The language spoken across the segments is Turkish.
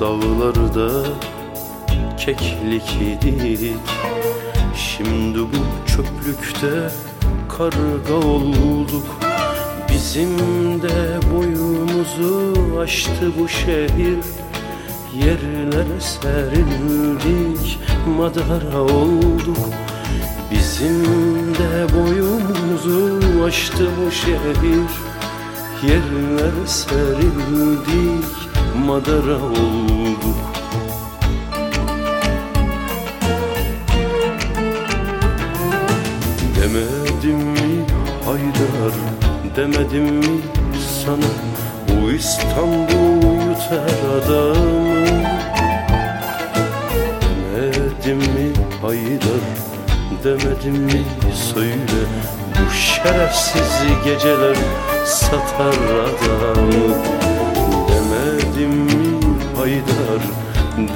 dağlarda keklik idik Şimdi bu çöplükte karga olduk. Bizim de boyumuzu aştı bu şehir. Yerlere serildik madara olduk. Bizim de boyumuzu aştı bu şehir. Yerlere serildik madara olduk Demedim mi Haydar Demedim mi sana? Bu İstanbul yutar adamı. Demedim mi Haydar Demedim mi söyle? Bu şerefsiz geceler satar adamı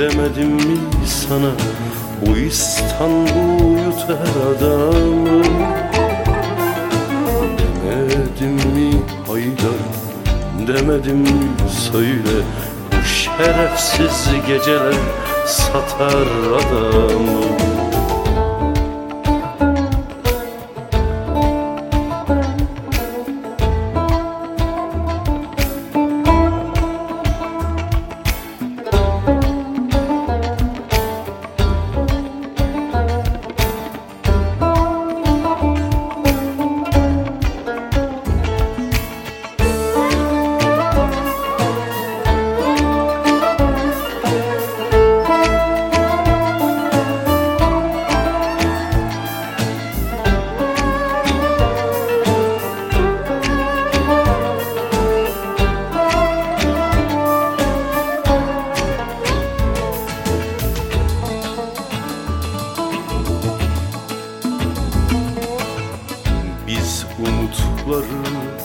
Demedim mi sana Bu İstanbul yutar adamı? Demedim mi Haydar Demedim mi söyle? Bu şerefsiz geceler satar adamı umutların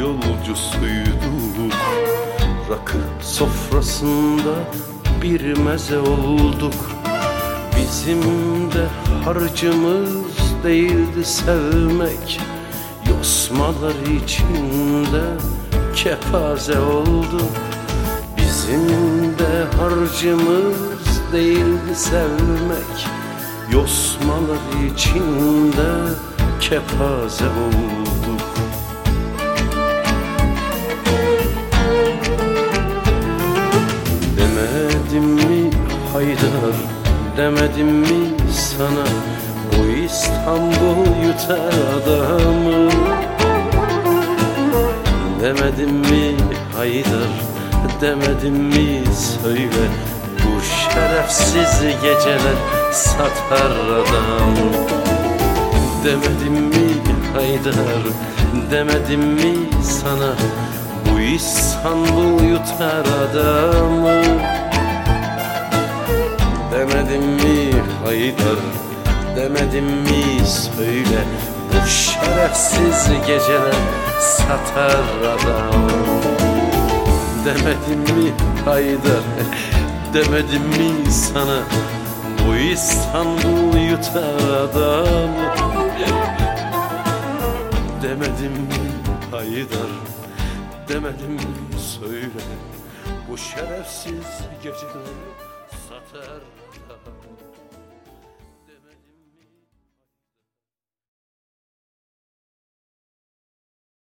yolcusuyduk Rakı sofrasında bir meze olduk. Bizim de harcımız değildi sevmek. Yosmalar içinde kepaze olduk. Bizim de harcımız değildi sevmek. Yosmalar içinde kepaze olduk. Demedim mi Haydar Demedim mi sana? Bu İstanbul yutar adamı. Demedim mi Haydar Demedim mi söyle? Bu şerefsiz geceler satar adamı Demedim mi Haydar? Demedim mi sana? Bu İstanbul yutar adamı. Demedim mi Haydar? Demedim mi söyle Bu şerefsiz geceler satar adamı. Demedim mi Haydar? Demedim mi sana? Bu İstanbul yutar adamı Demedim mi Haydar Demedim söyle. Bu şerefsiz geceleri satar